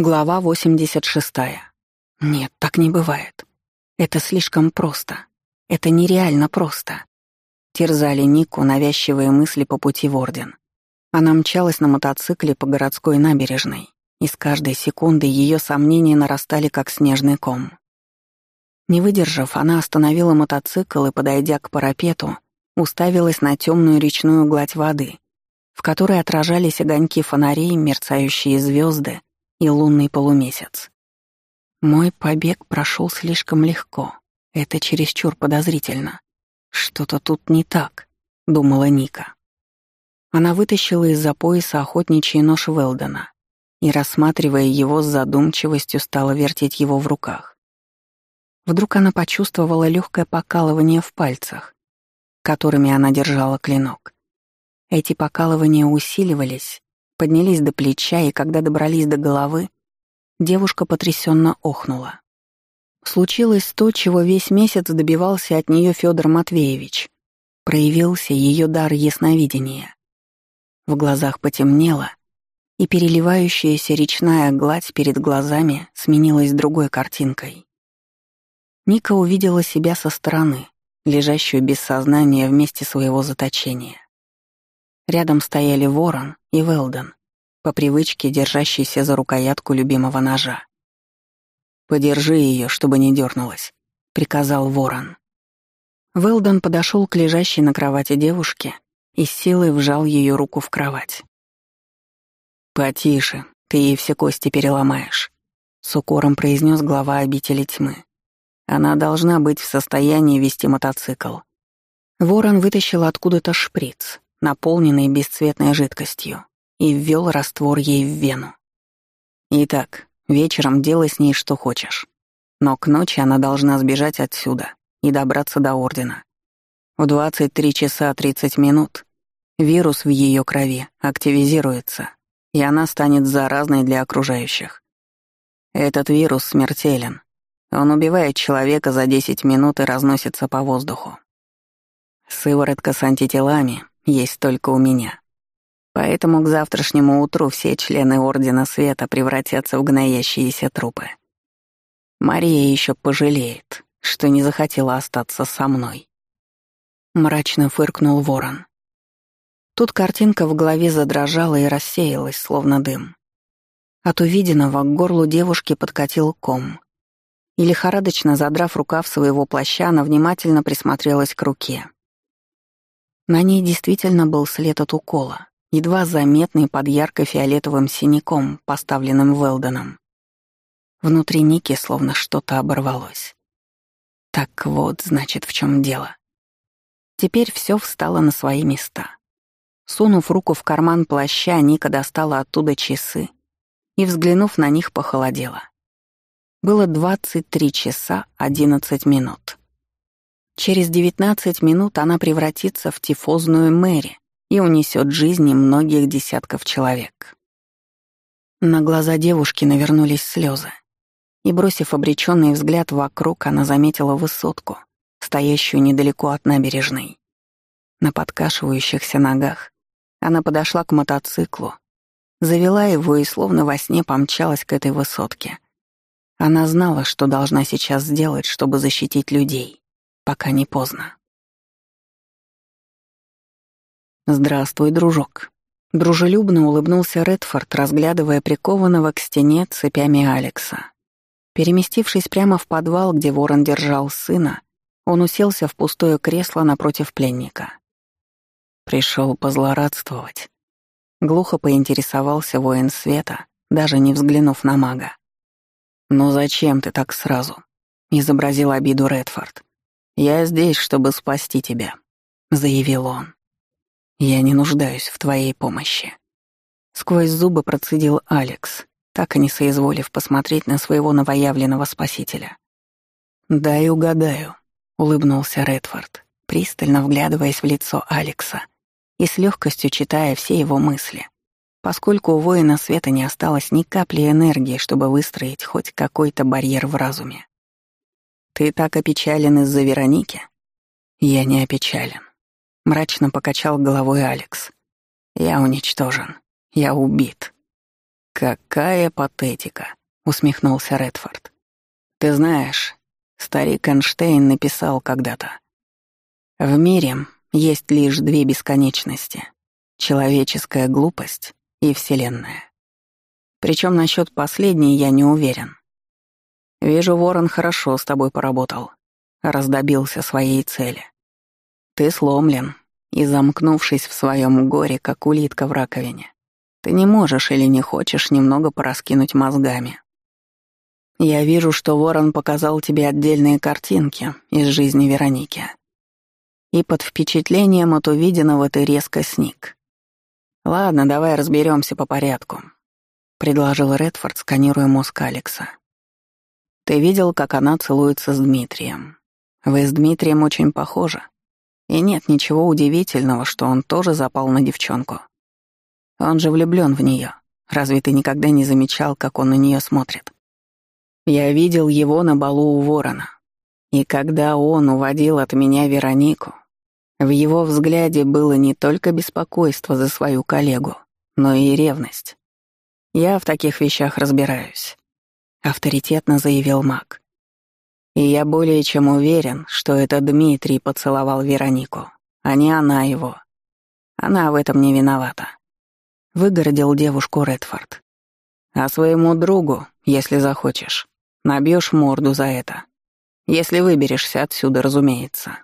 Глава 86. Нет, так не бывает. Это слишком просто. Это нереально просто. Терзали Нику навязчивые мысли по пути в Орден. Она мчалась на мотоцикле по городской набережной, и с каждой секунды ее сомнения нарастали, как снежный ком. Не выдержав, она остановила мотоцикл и, подойдя к парапету, уставилась на темную речную гладь воды, в которой отражались огоньки фонарей, мерцающие звезды и лунный полумесяц. Мой побег прошел слишком легко. Это чересчур подозрительно. Что-то тут не так, думала Ника. Она вытащила из-за пояса охотничий нож Велдена и, рассматривая его с задумчивостью, стала вертеть его в руках. Вдруг она почувствовала легкое покалывание в пальцах, которыми она держала клинок. Эти покалывания усиливались, поднялись до плеча, и когда добрались до головы, девушка потрясенно охнула. Случилось то, чего весь месяц добивался от нее Федор Матвеевич. Проявился ее дар ясновидения. В глазах потемнело, и переливающаяся речная гладь перед глазами сменилась другой картинкой. Ника увидела себя со стороны, лежащую без сознания в месте своего заточения. Рядом стояли Ворон и Велден, по привычке держащийся за рукоятку любимого ножа. «Подержи ее, чтобы не дернулась», — приказал Ворон. Велден подошел к лежащей на кровати девушке и с силой вжал ее руку в кровать. «Потише, ты ей все кости переломаешь», — с укором произнес глава обители тьмы. «Она должна быть в состоянии вести мотоцикл». Ворон вытащил откуда-то шприц, наполненный бесцветной жидкостью, и ввел раствор ей в вену. «Итак, вечером делай с ней что хочешь. Но к ночи она должна сбежать отсюда и добраться до Ордена. В 23 часа 30 минут вирус в ее крови активизируется, и она станет заразной для окружающих. Этот вирус смертелен. Он убивает человека за 10 минут и разносится по воздуху. Сыворотка с антителами есть только у меня. Поэтому к завтрашнему утру все члены Ордена Света превратятся в гноящиеся трупы. Мария еще пожалеет, что не захотела остаться со мной. Мрачно фыркнул ворон. Тут картинка в голове задрожала и рассеялась, словно дым. От увиденного к горлу девушки подкатил ком. И лихорадочно задрав рукав своего плаща, она внимательно присмотрелась к руке. На ней действительно был след от укола, едва заметный под ярко-фиолетовым синяком, поставленным Велденом. Внутри Ники словно что-то оборвалось. Так вот, значит, в чем дело. Теперь все встало на свои места. Сунув руку в карман плаща, Ника достала оттуда часы и, взглянув на них, похолодела. Было 23 часа 11 минут. Через 19 минут она превратится в тифозную Мэри и унесет жизни многих десятков человек. На глаза девушки навернулись слезы. И, бросив обреченный взгляд вокруг, она заметила высотку, стоящую недалеко от набережной. На подкашивающихся ногах она подошла к мотоциклу, завела его и словно во сне помчалась к этой высотке. Она знала, что должна сейчас сделать, чтобы защитить людей пока не поздно. «Здравствуй, дружок». Дружелюбно улыбнулся Редфорд, разглядывая прикованного к стене цепями Алекса. Переместившись прямо в подвал, где ворон держал сына, он уселся в пустое кресло напротив пленника. Пришел позлорадствовать. Глухо поинтересовался воин света, даже не взглянув на мага. «Ну зачем ты так сразу?» — изобразил обиду Редфорд. «Я здесь, чтобы спасти тебя», — заявил он. «Я не нуждаюсь в твоей помощи». Сквозь зубы процедил Алекс, так и не соизволив посмотреть на своего новоявленного спасителя. «Дай угадаю», — улыбнулся Редфорд, пристально вглядываясь в лицо Алекса и с легкостью читая все его мысли, поскольку у воина света не осталось ни капли энергии, чтобы выстроить хоть какой-то барьер в разуме. «Ты так опечален из-за Вероники?» «Я не опечален», — мрачно покачал головой Алекс. «Я уничтожен. Я убит». «Какая патетика!» — усмехнулся Редфорд. «Ты знаешь, старик Эйнштейн написал когда-то. В мире есть лишь две бесконечности — человеческая глупость и Вселенная. Причем насчет последней я не уверен. Вижу, Ворон хорошо с тобой поработал, раздобился своей цели. Ты сломлен и, замкнувшись в своем горе, как улитка в раковине, ты не можешь или не хочешь немного пораскинуть мозгами. Я вижу, что Ворон показал тебе отдельные картинки из жизни Вероники. И под впечатлением от увиденного ты резко сник. Ладно, давай разберемся по порядку, предложил Редфорд, сканируя мозг Алекса. Ты видел, как она целуется с Дмитрием. Вы с Дмитрием очень похожи. И нет ничего удивительного, что он тоже запал на девчонку. Он же влюблён в неё. Разве ты никогда не замечал, как он на неё смотрит? Я видел его на балу у ворона. И когда он уводил от меня Веронику, в его взгляде было не только беспокойство за свою коллегу, но и ревность. Я в таких вещах разбираюсь, авторитетно заявил Мак. И я более чем уверен, что это Дмитрий поцеловал Веронику, а не она его. Она в этом не виновата выгородил девушку Редфорд. А своему другу, если захочешь, набьешь морду за это. Если выберешься отсюда, разумеется.